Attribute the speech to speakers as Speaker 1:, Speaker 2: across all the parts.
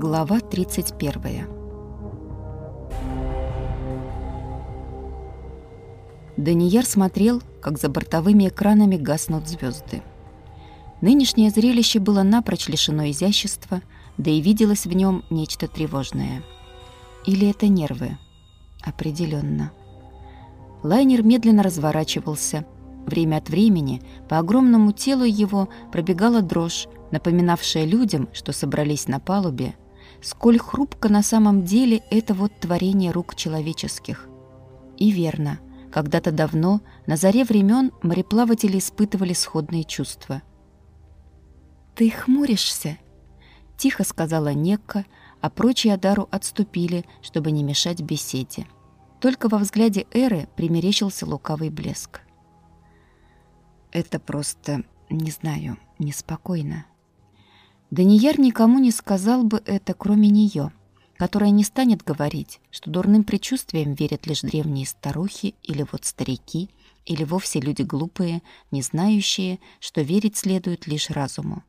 Speaker 1: Глава 31. Данияр смотрел, как за бортовыми экранами гаснут звезды. Нынешнее зрелище было напрочь лишено изящества, да и виделось в нем нечто тревожное. Или это нервы? Определенно. Лайнер медленно разворачивался. Время от времени по огромному телу его пробегала дрожь, напоминавшая людям, что собрались на палубе, сколь хрупко на самом деле это вот творение рук человеческих. И верно, когда-то давно, на заре времен, мореплаватели испытывали сходные чувства. «Ты хмуришься?» — тихо сказала Некка, а прочие Адару отступили, чтобы не мешать беседе. Только во взгляде Эры примерещился лукавый блеск. «Это просто, не знаю, неспокойно», Данияр никому не сказал бы это, кроме нее, которая не станет говорить, что дурным предчувствиям верят лишь древние старухи или вот старики, или вовсе люди глупые, не знающие, что верить следует лишь разуму.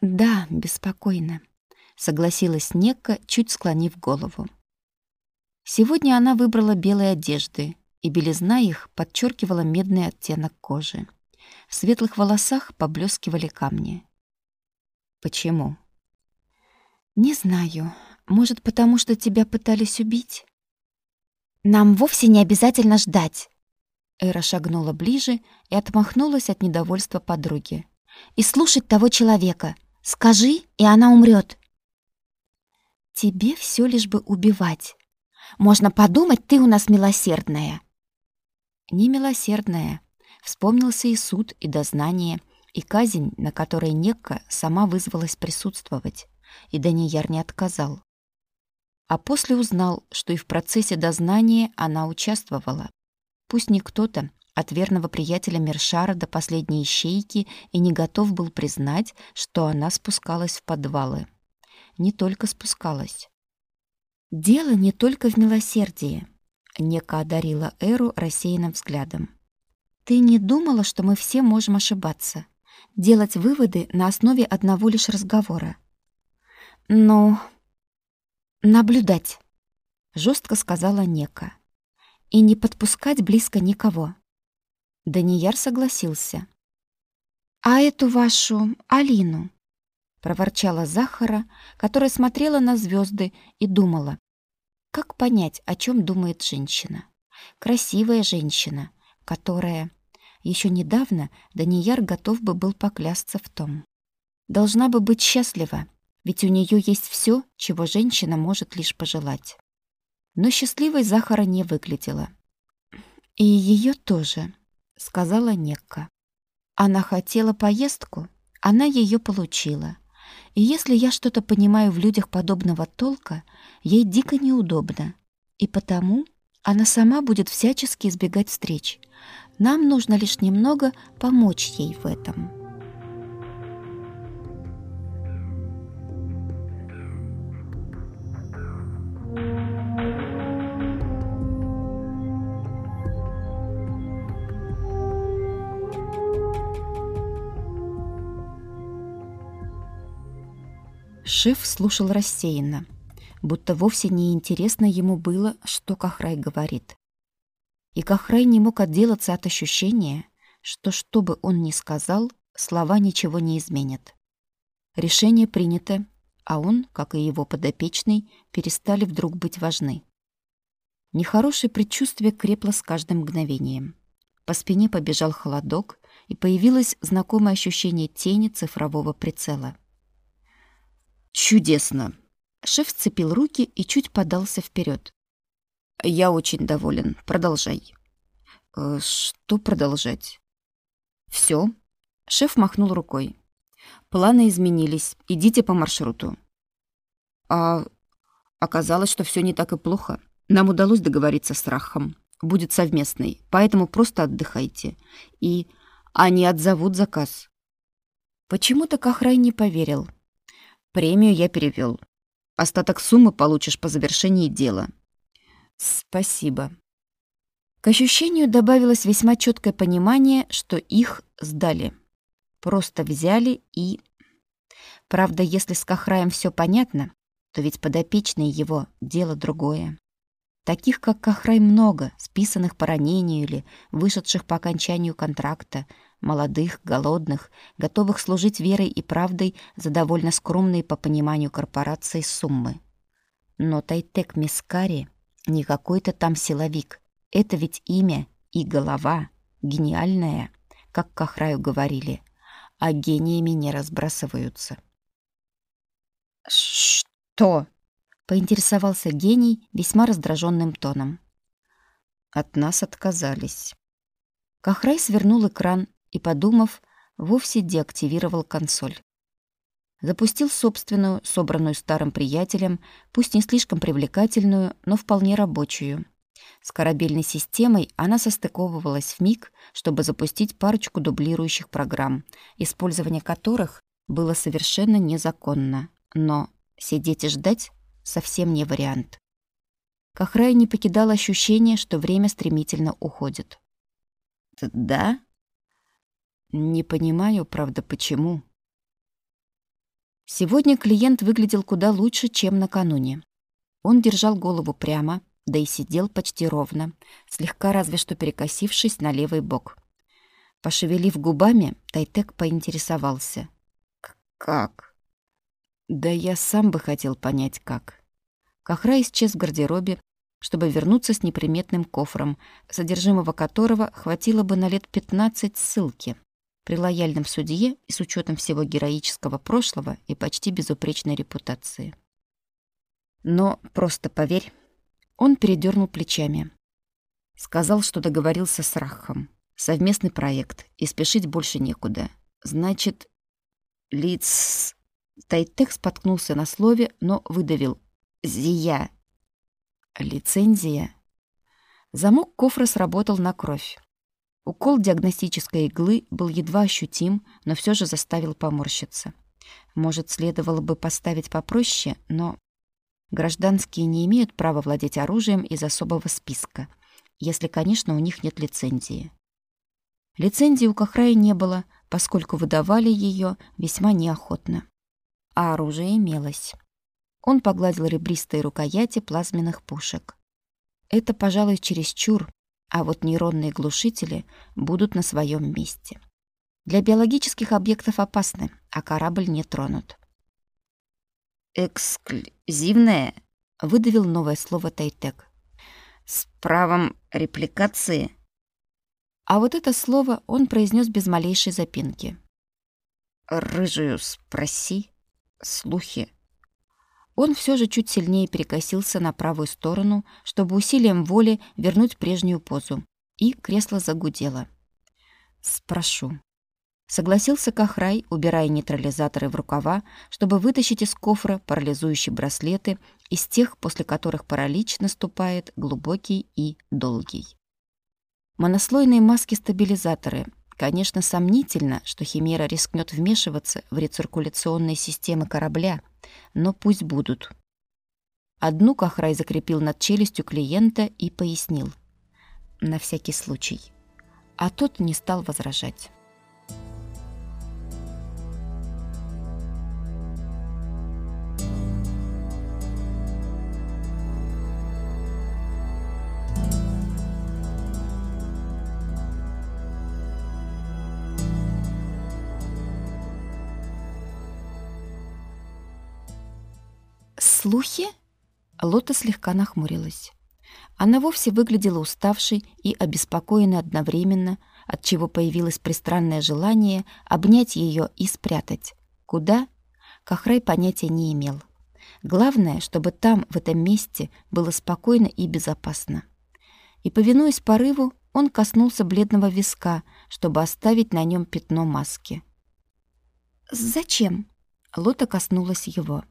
Speaker 1: «Да, беспокойно», — согласилась Некка, чуть склонив голову. Сегодня она выбрала белые одежды, и белизна их подчеркивала медный оттенок кожи. В светлых волосах поблескивали камни. Почему? Не знаю. Может, потому что тебя пытались убить? Нам вовсе не обязательно ждать. Эра шагнула ближе и отмахнулась от недовольства подруги. И слушать того человека. Скажи, и она умрет. Тебе все лишь бы убивать. Можно подумать, ты у нас милосердная. Не милосердная. Вспомнился и суд, и дознание, и казнь, на которой Некка сама вызвалась присутствовать, и Данияр не отказал. А после узнал, что и в процессе дознания она участвовала. Пусть не кто-то, от верного приятеля Мершара до последней ищейки и не готов был признать, что она спускалась в подвалы. Не только спускалась. «Дело не только в милосердии», — Нека одарила Эру рассеянным взглядом. «Ты не думала, что мы все можем ошибаться? Делать выводы на основе одного лишь разговора. «Ну, наблюдать», — жестко сказала Нека. «И не подпускать близко никого». Данияр согласился. «А эту вашу Алину?» — проворчала Захара, которая смотрела на звезды и думала. Как понять, о чем думает женщина? Красивая женщина, которая еще недавно Данияр готов бы был поклясться в том. Должна бы быть счастлива, ведь у нее есть все, чего женщина может лишь пожелать. Но счастливой Захара не выглядела. «И ее тоже», — сказала Некка. Она хотела поездку, она ее получила. И если я что-то понимаю в людях подобного толка, ей дико неудобно. И потому она сама будет всячески избегать встреч, нам нужно лишь немного помочь ей в этом. Шеф слушал рассеянно, будто вовсе не интересно ему было, что Кахрай говорит. И Кахрай не мог отделаться от ощущения, что что бы он ни сказал, слова ничего не изменят. Решение принято, а он, как и его подопечный, перестали вдруг быть важны. Нехорошее предчувствие крепло с каждым мгновением. По спине побежал холодок, и появилось знакомое ощущение тени цифрового прицела. «Чудесно!» Шеф сцепил руки и чуть подался вперед. Я очень доволен. Продолжай. Э, что продолжать? Все. Шеф махнул рукой. Планы изменились. Идите по маршруту. А оказалось, что все не так и плохо. Нам удалось договориться с Рахом. Будет совместный, поэтому просто отдыхайте. И они отзовут заказ. Почему-то Кахрай не поверил. Премию я перевел. Остаток суммы получишь по завершении дела. Спасибо. К ощущению добавилось весьма четкое понимание, что их сдали. Просто взяли и... Правда, если с Кахраем все понятно, то ведь подопечные его — дело другое. Таких, как Кахрай, много, списанных по ранению или вышедших по окончанию контракта, молодых, голодных, готовых служить верой и правдой за довольно скромные по пониманию корпорации суммы. Но Тайтек Мискари не какой-то там силовик. Это ведь имя и голова, гениальная, как Кахраю говорили, а гениями не разбрасываются. «Что?» поинтересовался гений весьма раздраженным тоном. От нас отказались. Кахрай свернул экран и, подумав, вовсе деактивировал консоль. Запустил собственную, собранную старым приятелем, пусть не слишком привлекательную, но вполне рабочую. С корабельной системой она состыковывалась в миг, чтобы запустить парочку дублирующих программ, использование которых было совершенно незаконно. Но сидеть и ждать совсем не вариант. Кахрай не покидал ощущение, что время стремительно уходит. «Да?» «Не понимаю, правда, почему». Сегодня клиент выглядел куда лучше, чем накануне. Он держал голову прямо, да и сидел почти ровно, слегка разве что перекосившись на левый бок. Пошевелив губами, Тайтек поинтересовался. «Как?» Да я сам бы хотел понять, как. Кахра исчез в гардеробе, чтобы вернуться с неприметным кофром, содержимого которого хватило бы на лет 15 ссылки. При лояльном судье и с учетом всего героического прошлого и почти безупречной репутации. Но просто поверь, он передернул плечами. Сказал, что договорился с Рахом. Совместный проект, и спешить больше некуда. Значит, лиц... Тайтек споткнулся на слове, но выдавил. «Зия». Лицензия. Замок кофра сработал на кровь. Укол диагностической иглы был едва ощутим, но все же заставил поморщиться. Может, следовало бы поставить попроще, но гражданские не имеют права владеть оружием из особого списка, если, конечно, у них нет лицензии. Лицензии у Кахрая не было, поскольку выдавали ее весьма неохотно а оружие имелось. Он погладил ребристые рукояти плазменных пушек. Это, пожалуй, чересчур, а вот нейронные глушители будут на своем месте. Для биологических объектов опасны, а корабль не тронут. «Эксклюзивное», — выдавил новое слово Тайтек. «С правом репликации». А вот это слово он произнес без малейшей запинки. «Рыжую спроси», слухи. Он все же чуть сильнее перекосился на правую сторону, чтобы усилием воли вернуть прежнюю позу, и кресло загудело. «Спрошу». Согласился Кахрай, убирая нейтрализаторы в рукава, чтобы вытащить из кофра парализующие браслеты, из тех, после которых паралич наступает глубокий и долгий. Монослойные маски-стабилизаторы, Конечно, сомнительно, что Химера рискнет вмешиваться в рециркуляционные системы корабля, но пусть будут. Одну Кахрай закрепил над челюстью клиента и пояснил. На всякий случай. А тот не стал возражать. «Слухи?» Лота слегка нахмурилась. Она вовсе выглядела уставшей и обеспокоенной одновременно, от чего появилось пристранное желание обнять ее и спрятать. Куда? Кахрай понятия не имел. Главное, чтобы там, в этом месте, было спокойно и безопасно. И, повинуясь порыву, он коснулся бледного виска, чтобы оставить на нем пятно маски. «Зачем?» Лота коснулась его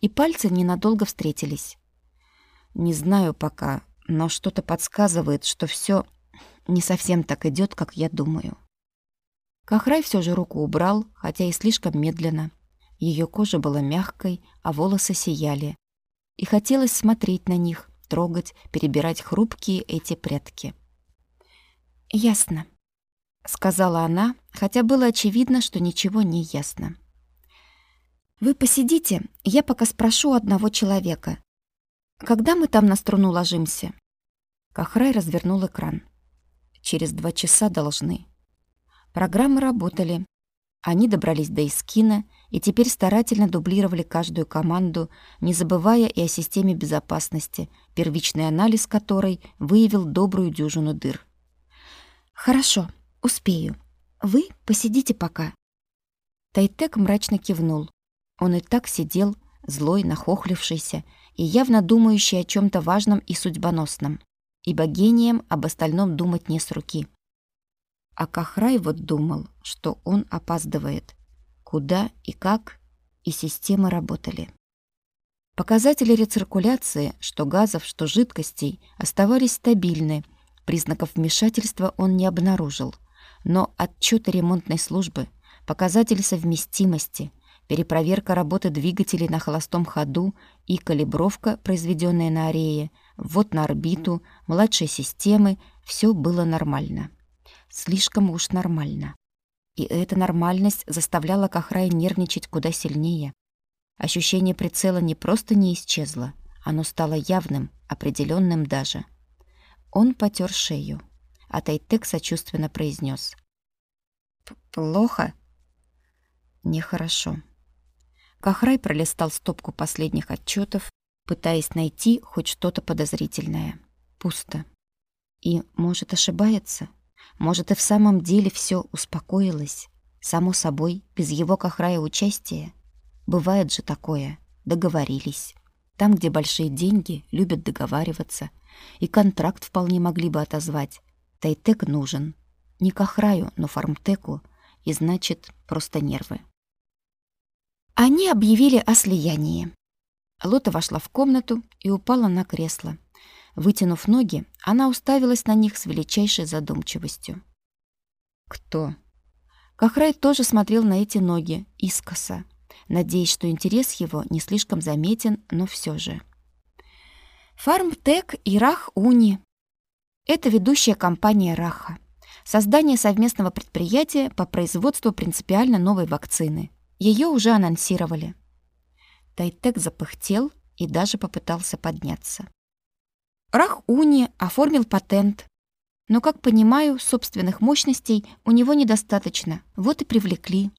Speaker 1: и пальцы ненадолго встретились. Не знаю пока, но что-то подсказывает, что все не совсем так идет, как я думаю. Кахрай все же руку убрал, хотя и слишком медленно. Ее кожа была мягкой, а волосы сияли. И хотелось смотреть на них, трогать, перебирать хрупкие эти прятки. «Ясно», — сказала она, хотя было очевидно, что ничего не ясно. «Вы посидите, я пока спрошу одного человека. Когда мы там на струну ложимся?» Кахрай развернул экран. «Через два часа должны». Программы работали. Они добрались до Искина и теперь старательно дублировали каждую команду, не забывая и о системе безопасности, первичный анализ которой выявил добрую дюжину дыр. «Хорошо, успею. Вы посидите пока». Тайтек мрачно кивнул. Он и так сидел, злой, нахохлившийся и явно думающий о чем то важном и судьбоносном. Ибо гением об остальном думать не с руки. А Кахрай вот думал, что он опаздывает. Куда и как, и системы работали. Показатели рециркуляции, что газов, что жидкостей, оставались стабильны. Признаков вмешательства он не обнаружил. Но отчеты ремонтной службы, показатели совместимости, перепроверка работы двигателей на холостом ходу и калибровка, произведенная на арее, ввод на орбиту, младшей системы — все было нормально. Слишком уж нормально. И эта нормальность заставляла Кахрая нервничать куда сильнее. Ощущение прицела не просто не исчезло, оно стало явным, определенным даже. Он потер шею, а Тайтек сочувственно произнес: «Плохо?» «Нехорошо». Кахрай пролистал стопку последних отчетов, пытаясь найти хоть что-то подозрительное. Пусто. И, может, ошибается? Может, и в самом деле все успокоилось, само собой, без его кахрая участия. Бывает же такое. Договорились. Там, где большие деньги, любят договариваться. И контракт вполне могли бы отозвать. Тайтек нужен. Не кахраю, но фармтеку. И значит, просто нервы. Они объявили о слиянии. Лота вошла в комнату и упала на кресло. Вытянув ноги, она уставилась на них с величайшей задумчивостью. «Кто?» Кахрай тоже смотрел на эти ноги, искоса, надеясь, что интерес его не слишком заметен, но все же. «Фармтек и Рах-Уни» — это ведущая компания Раха. Создание совместного предприятия по производству принципиально новой вакцины. Ее уже анонсировали. Тайтек запыхтел и даже попытался подняться. Рах-Уни оформил патент. Но, как понимаю, собственных мощностей у него недостаточно. Вот и привлекли.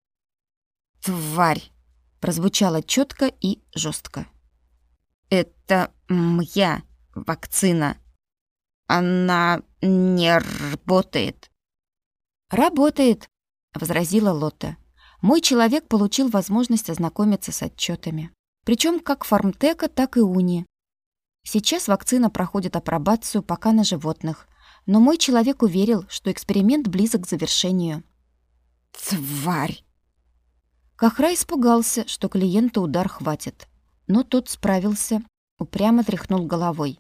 Speaker 1: «Тварь!» — прозвучало четко и жестко. «Это моя вакцина. Она не работает». «Работает», — возразила Лотта. «Мой человек получил возможность ознакомиться с отчетами. Причем как фармтека, так и уни. Сейчас вакцина проходит апробацию пока на животных, но мой человек уверил, что эксперимент близок к завершению. Тварь! Кахра испугался, что клиента удар хватит, но тот справился, упрямо тряхнул головой.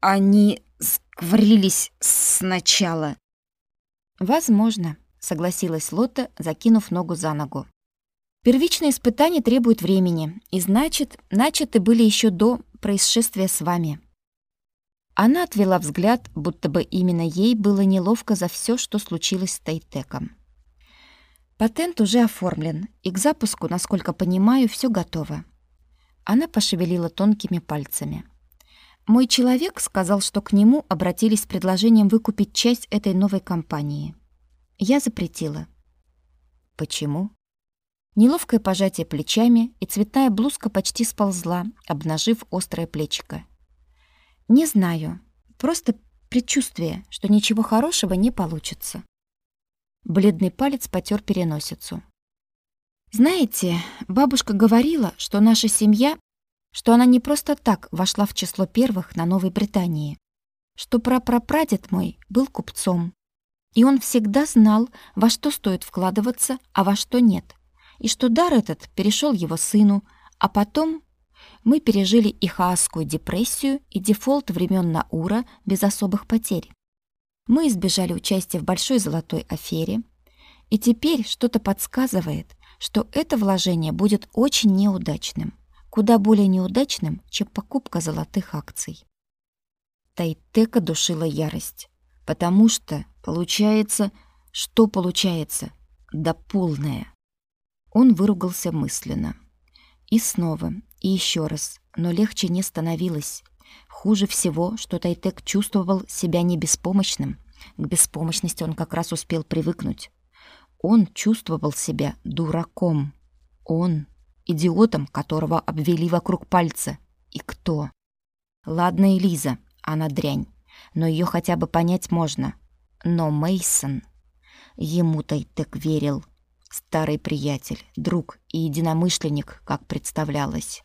Speaker 1: Они скврились сначала. Возможно, согласилась Лота, закинув ногу за ногу. Первичные испытания требуют времени, и значит, начаты были еще до происшествия с вами. Она отвела взгляд, будто бы именно ей было неловко за все, что случилось с Тайтеком. Патент уже оформлен, и к запуску, насколько понимаю, все готово. Она пошевелила тонкими пальцами. Мой человек сказал, что к нему обратились с предложением выкупить часть этой новой компании. Я запретила. Почему? Неловкое пожатие плечами, и цветная блузка почти сползла, обнажив острое плечико. «Не знаю. Просто предчувствие, что ничего хорошего не получится». Бледный палец потер переносицу. «Знаете, бабушка говорила, что наша семья, что она не просто так вошла в число первых на Новой Британии, что прапрапрадед мой был купцом, и он всегда знал, во что стоит вкладываться, а во что нет» и что дар этот перешел его сыну, а потом мы пережили и хаосскую депрессию, и дефолт времен Наура без особых потерь. Мы избежали участия в большой золотой афере, и теперь что-то подсказывает, что это вложение будет очень неудачным, куда более неудачным, чем покупка золотых акций. Тайтека душила ярость, потому что, получается, что получается? Да полная. Он выругался мысленно. И снова, и еще раз, но легче не становилось. Хуже всего, что Тайтек чувствовал себя не беспомощным. К беспомощности он как раз успел привыкнуть. Он чувствовал себя дураком. Он — идиотом, которого обвели вокруг пальца. И кто? Ладно, Элиза, она дрянь, но ее хотя бы понять можно. Но Мейсон, ему Тайтек верил. Старый приятель, друг и единомышленник, как представлялось.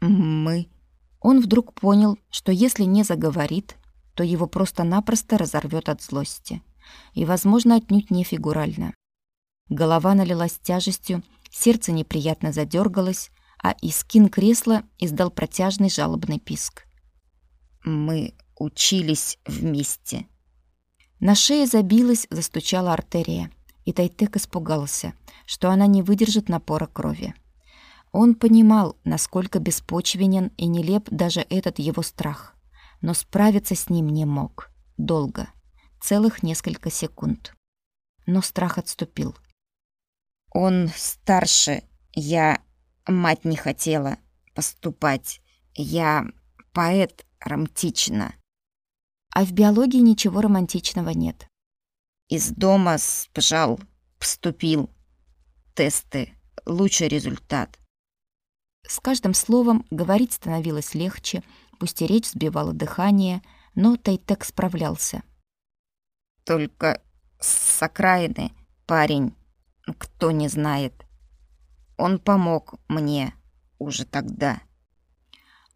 Speaker 1: Мы он вдруг понял, что если не заговорит, то его просто-напросто разорвет от злости. И, возможно, отнюдь не фигурально. Голова налилась тяжестью, сердце неприятно задергалось, а Искин кресла издал протяжный жалобный писк. «Мы учились вместе». На шее забилась, застучала артерия, и Тайтек испугался, что она не выдержит напора крови. Он понимал, насколько беспочвенен и нелеп даже этот его страх, но справиться с ним не мог. Долго. Целых несколько секунд. Но страх отступил.
Speaker 2: «Он старше. Я... Мать не хотела поступать. Я поэт романтично».
Speaker 1: А в биологии ничего романтичного нет.
Speaker 2: Из дома сбежал, поступил. Тесты. Лучший результат.
Speaker 1: С каждым словом говорить становилось легче, пусть и речь сбивала дыхание, но Тайтек справлялся.
Speaker 2: «Только с окраины, парень, кто не знает. Он помог мне уже тогда».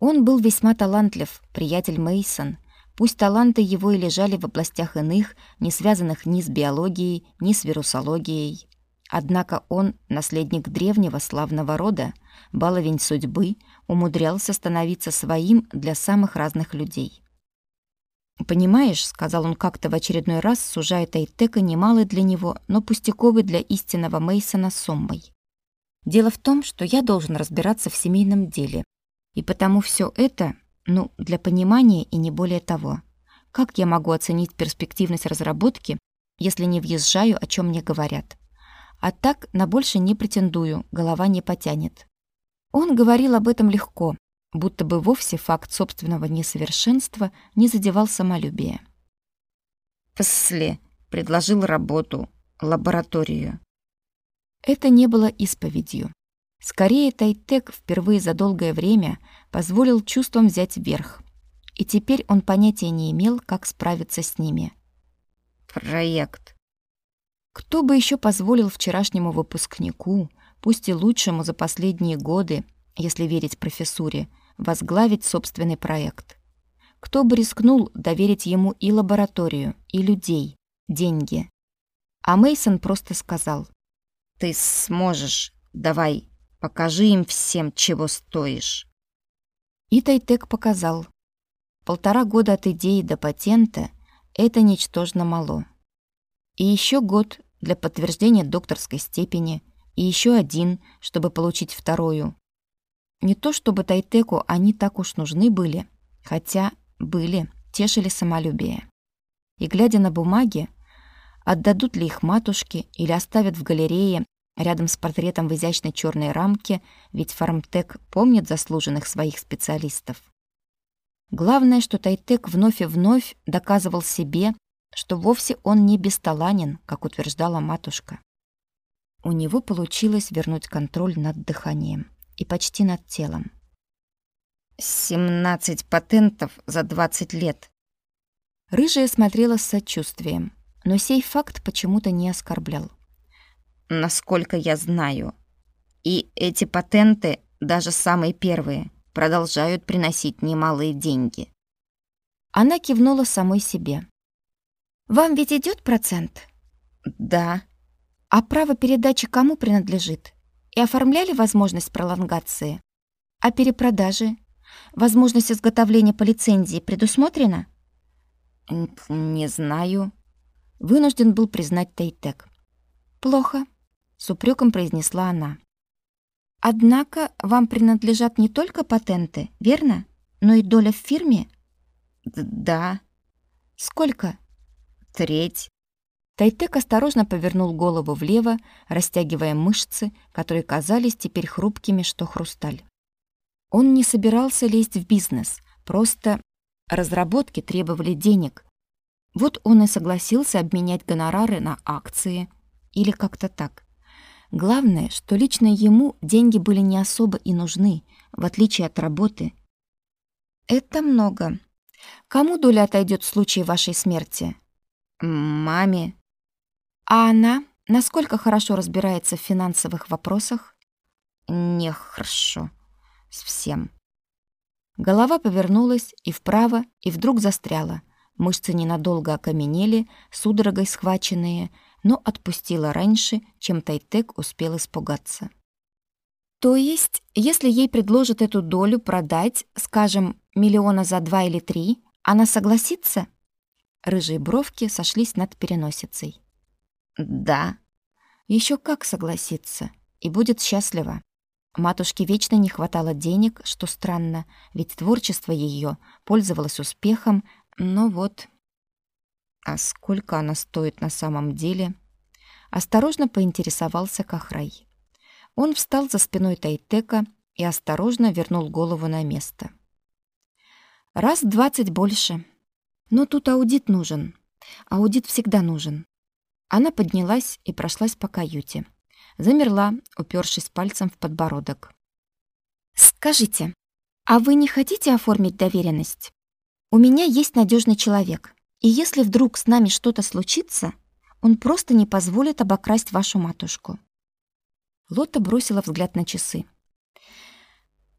Speaker 1: Он был весьма талантлив, приятель Мейсон. Пусть таланты его и лежали в областях иных, не связанных ни с биологией, ни с вирусологией. Однако он, наследник древнего славного рода, баловень судьбы, умудрялся становиться своим для самых разных людей. «Понимаешь», — сказал он как-то в очередной раз, сужая Тайтека немалый для него, но пустяковый для истинного Мейсона соммой. «Дело в том, что я должен разбираться в семейном деле, и потому все это, ну, для понимания и не более того. Как я могу оценить перспективность разработки, если не въезжаю, о чем мне говорят?» А так на больше не претендую, голова не потянет. Он говорил об этом легко, будто бы вовсе факт собственного несовершенства не задевал самолюбие.
Speaker 2: «После предложил работу, лабораторию».
Speaker 1: Это не было исповедью. Скорее, Тайтек впервые за долгое время позволил чувствам взять верх. И теперь он понятия не имел, как справиться с ними.
Speaker 2: «Проект»,
Speaker 1: кто бы еще позволил вчерашнему выпускнику, пусть и лучшему за последние годы, если верить профессуре, возглавить собственный проект? Кто бы рискнул доверить ему и лабораторию, и людей, деньги? А Мейсон просто сказал:
Speaker 2: "Ты сможешь. Давай, покажи им всем, чего стоишь".
Speaker 1: И Тайтек показал. Полтора года от идеи до патента это ничтожно мало. И еще год для подтверждения докторской степени, и еще один, чтобы получить вторую. Не то чтобы Тайтеку они так уж нужны были, хотя были, тешили самолюбие. И глядя на бумаги, отдадут ли их матушке или оставят в галерее рядом с портретом в изящной черной рамке, ведь Фармтек помнит заслуженных своих специалистов. Главное, что Тайтек вновь и вновь доказывал себе, что вовсе он не бесталанен, как утверждала матушка. У него получилось вернуть контроль над дыханием и почти над телом.
Speaker 2: «Семнадцать патентов за двадцать лет».
Speaker 1: Рыжая смотрела с сочувствием, но сей факт почему-то не оскорблял.
Speaker 2: «Насколько я знаю. И эти патенты, даже самые первые, продолжают приносить немалые деньги».
Speaker 1: Она кивнула самой себе. Вам ведь идет процент?
Speaker 2: Да.
Speaker 1: А право передачи кому принадлежит? И оформляли возможность пролонгации? А перепродажи? Возможность изготовления по лицензии предусмотрена?
Speaker 2: Не знаю.
Speaker 1: Вынужден был признать Тейтек. Плохо, с упреком произнесла она. Однако вам принадлежат не только патенты, верно? Но и доля в фирме?
Speaker 2: Д да.
Speaker 1: Сколько?
Speaker 2: треть.
Speaker 1: Тайтек осторожно повернул голову влево, растягивая мышцы, которые казались теперь хрупкими, что хрусталь. Он не собирался лезть в бизнес, просто разработки требовали денег. Вот он и согласился обменять гонорары на акции или как-то так. Главное, что лично ему деньги были не особо и нужны, в отличие от работы. Это много. Кому доля отойдет в случае вашей смерти?
Speaker 2: Маме.
Speaker 1: А она насколько хорошо разбирается в финансовых вопросах?
Speaker 2: Нехорошо. Совсем.
Speaker 1: Голова повернулась и вправо, и вдруг застряла. Мышцы ненадолго окаменели, судорогой схваченные, но отпустила раньше, чем Тайтек успел испугаться. То есть, если ей предложат эту долю продать, скажем, миллиона за два или три, она согласится? Рыжие бровки сошлись над переносицей.
Speaker 2: Да.
Speaker 1: Еще как согласится. И будет счастлива. Матушке вечно не хватало денег, что странно, ведь творчество ее пользовалось успехом, но вот... А сколько она стоит на самом деле? Осторожно поинтересовался Кахрай. Он встал за спиной Тайтека и осторожно вернул голову на место. Раз двадцать больше. Но тут аудит нужен. Аудит всегда нужен. Она поднялась и прошлась по каюте. Замерла, упершись пальцем в подбородок. «Скажите, а вы не хотите оформить доверенность? У меня есть надежный человек, и если вдруг с нами что-то случится, он просто не позволит обокрасть вашу матушку». Лота бросила взгляд на часы.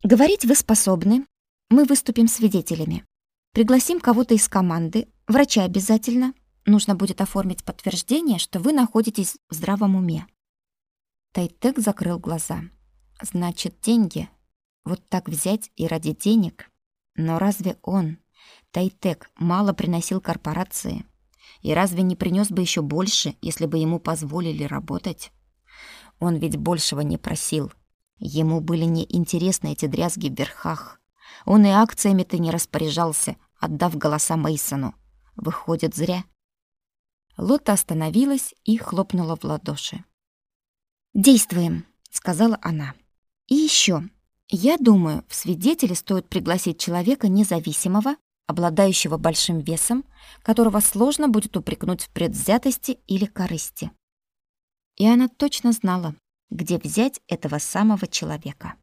Speaker 1: «Говорить вы способны. Мы выступим свидетелями. Пригласим кого-то из команды, врача обязательно. Нужно будет оформить подтверждение, что вы находитесь в здравом уме. Тайтек закрыл глаза. Значит, деньги. Вот так взять и ради денег. Но разве он, Тайтек, мало приносил корпорации? И разве не принес бы еще больше, если бы ему позволили работать? Он ведь большего не просил. Ему были неинтересны эти дрязги в верхах. Он и акциями-то не распоряжался, отдав голоса Мейсону. Выходит, зря. Лота остановилась и хлопнула в ладоши. «Действуем», — сказала она. «И еще. Я думаю, в свидетели стоит пригласить человека независимого, обладающего большим весом, которого сложно будет упрекнуть в предвзятости или корысти». И она точно знала, где взять этого самого человека.